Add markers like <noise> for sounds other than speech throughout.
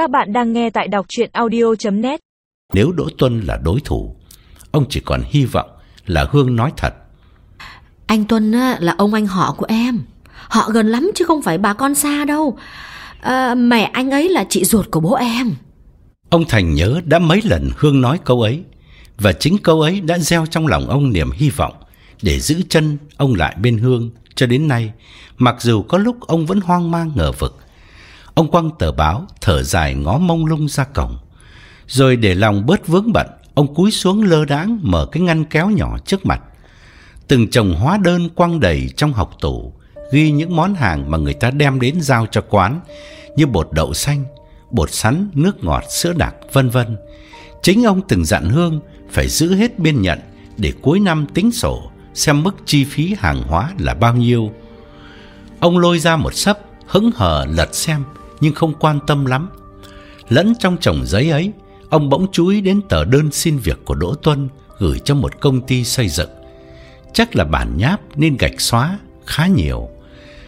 Các bạn đang nghe tại đọc chuyện audio.net Nếu Đỗ Tuân là đối thủ, ông chỉ còn hy vọng là Hương nói thật. Anh Tuân á, là ông anh họ của em Họ gần lắm chứ không phải bà con xa đâu à, Mẹ anh ấy là chị ruột của bố em Ông Thành nhớ đã mấy lần Hương nói câu ấy, và chính câu ấy đã gieo trong lòng ông niềm hy vọng để giữ chân ông lại bên Hương cho đến nay, mặc dù có lúc ông vẫn hoang mang ngờ vực. Ông quăng tờ báo, thở dài ngó mông lung ra cổng. Rồi để lòng bớt vướng bận, ông cúi xuống lơ đãng mở cái ngăn kéo nhỏ trước mặt. Từng chồng hóa đơn quăng đầy trong học tủ, ghi những món hàng mà người ta đem đến giao cho quán như bột đậu xanh, bột sắn, nước ngọt, sữa đặc, vân vân. Chính ông từng dặn Hương phải giữ hết biên nhận để cuối năm tính sổ xem mức chi phí hàng hóa là bao nhiêu. Ông lôi ra một sấp, hững hờ lật xem nhưng không quan tâm lắm. Lẫn trong chồng giấy ấy, ông bỗng chú ý đến tờ đơn xin việc của Đỗ Tuân gửi cho một công ty xây dựng. Chắc là bản nháp nên gạch xóa khá nhiều.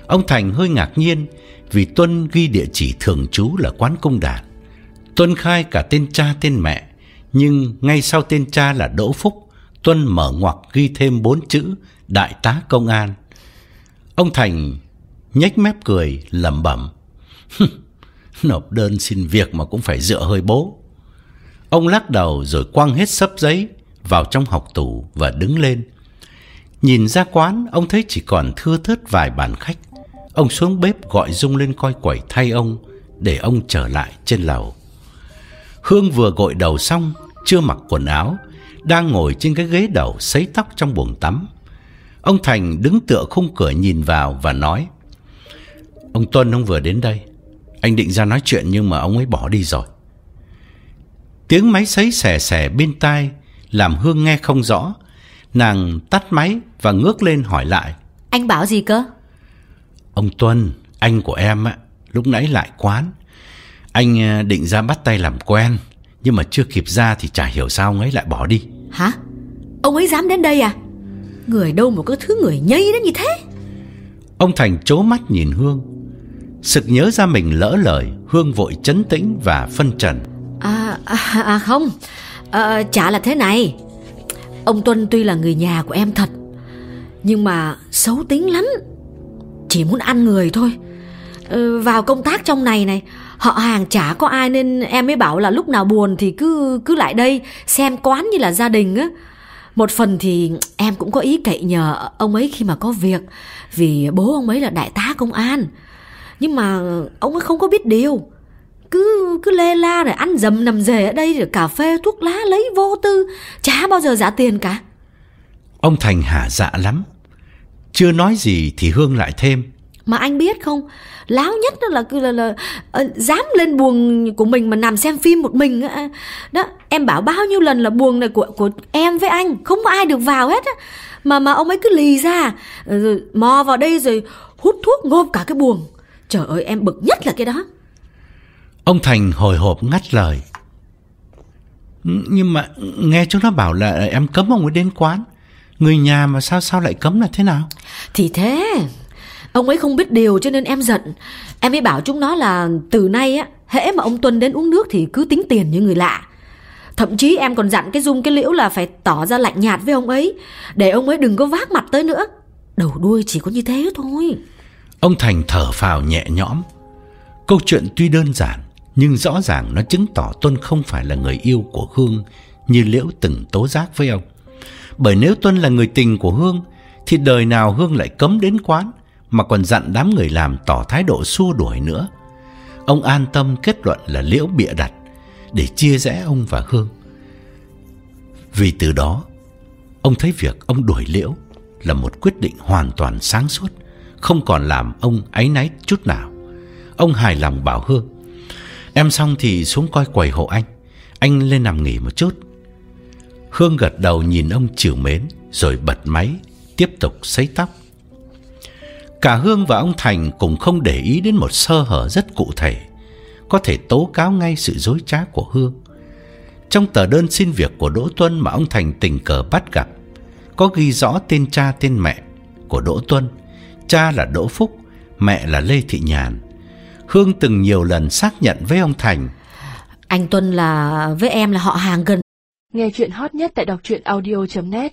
Ông Thành hơi ngạc nhiên vì Tuân ghi địa chỉ thường trú là quán công đàn. Tuân khai cả tên cha tên mẹ, nhưng ngay sau tên cha là Đỗ Phúc, Tuân mở ngoặc ghi thêm bốn chữ Đại tá Công an. Ông Thành nhếch mép cười lẩm bẩm. <laughs> Nộp đơn xin việc mà cũng phải dựa hơi bố. Ông lắc đầu rồi quăng hết sấp giấy vào trong học tủ và đứng lên. Nhìn ra quán, ông thấy chỉ còn thưa thớt vài bàn khách. Ông xuống bếp gọi Dung lên coi quẩy thay ông để ông trở lại trên lầu. Hương vừa gội đầu xong, chưa mặc quần áo, đang ngồi trên cái ghế đầu sấy tóc trong buồng tắm. Ông Thành đứng tựa khung cửa nhìn vào và nói: "Ông Tuân ông vừa đến đây. Anh định ra nói chuyện nhưng mà ông ấy bỏ đi rồi." Tiếng máy sấy xè xè bên tai làm Hương nghe không rõ. Nàng tắt máy và ngước lên hỏi lại: Anh bảo gì cơ Ông Tuân, anh của em á, lúc nãy lại quán. Anh à, định ra bắt tay làm quen, nhưng mà chưa kịp ra thì chả hiểu sao ông ấy lại bỏ đi. Hả Ông ấy dám đến đây à Người đâu mà có thứ người nhây đến như thế Ông Thành chố mắt nhìn Hương. Sực nhớ ra mình lỡ lời, Hương vội chấn tĩnh và phân trần. À, à, à không. À, Chả là thế này. Ông Tuân tuy là người nhà của em thật Nhưng mà xấu tính lắm. Chỉ muốn ăn người thôi. Ờ, vào công tác trong này này Họ hàng chả có ai nên em mới bảo là lúc nào buồn thì cứ cứ lại đây Xem quán như là gia đình á. Một phần thì em cũng có ý cậy nhờ ông ấy khi mà có việc Vì bố ông ấy là đại tá công an. Nhưng mà ông ấy không có biết điều. Cứ cứ lê la rồi ăn dầm nằm rề ở đây rồi cà phê thuốc lá lấy vô tư. Chả bao giờ trả tiền cả. Ông Thành hả dạ lắm. Chưa nói gì thì Hương lại thêm. mà anh biết không? Láo nhất đó là cứ là, là ờ, dám lên buồng của mình mà nằm xem phim một mình á. đó em bảo bao nhiêu lần là buồng này của của em với anh. Không có ai được vào hết á. Mà mà ông ấy cứ lì ra rồi mò vào đây rồi hút thuốc ngộp cả cái buồng trời ơi em bực nhất là cái đó Ông Thành hồi hộp ngắt lời. Nhưng mà nghe chúng nó bảo là em cấm ông ấy đến quán. Người nhà mà sao sao lại cấm là thế nào? Thì thế Ông ấy không biết điều cho nên em giận Em mới bảo chúng nó là từ nay á Hễ mà ông Tuân đến uống nước thì cứ tính tiền như người lạ Thậm chí em còn dặn cái Dung cái Liễu là phải tỏ ra lạnh nhạt với ông ấy Để ông ấy đừng có vác mặt tới nữa Đầu đuôi chỉ có như thế thôi Ông Thành thở phào nhẹ nhõm. Câu chuyện tuy đơn giản, nhưng rõ ràng nó chứng tỏ Tuân không phải là người yêu của Hương như Liễu từng tố giác với ông. Bởi nếu Tuân là người tình của Hương, thì đời nào Hương lại cấm đến quán, mà còn dặn đám người làm tỏ thái độ xua đuổi nữa. Ông an tâm kết luận là Liễu bịa đặt để chia rẽ ông và Hương. Vì từ đó, ông thấy việc ông đuổi Liễu là một quyết định hoàn toàn sáng suốt, không còn làm ông áy náy chút nào. Ông hài lòng bảo Hương Em xong thì xuống coi quầy hộ anh Anh lên nằm nghỉ một chút. Hương gật đầu nhìn ông chiều mến, Rồi bật máy, Tiếp tục sấy tóc. Cả Hương và ông Thành cũng không để ý đến một sơ hở rất cụ thể, Có thể tố cáo ngay sự dối trá của Hương. Trong tờ đơn xin việc của Đỗ Tuân mà ông Thành tình cờ bắt gặp, Có ghi rõ tên cha tên mẹ của Đỗ Tuân Cha là Đỗ Phúc Mẹ là Lê Thị Nhàn. Hương từng nhiều lần xác nhận với ông Thành. Anh Tuân là với em là họ hàng gần. Nghe chuyện hot nhất tại đọc truyện audio.net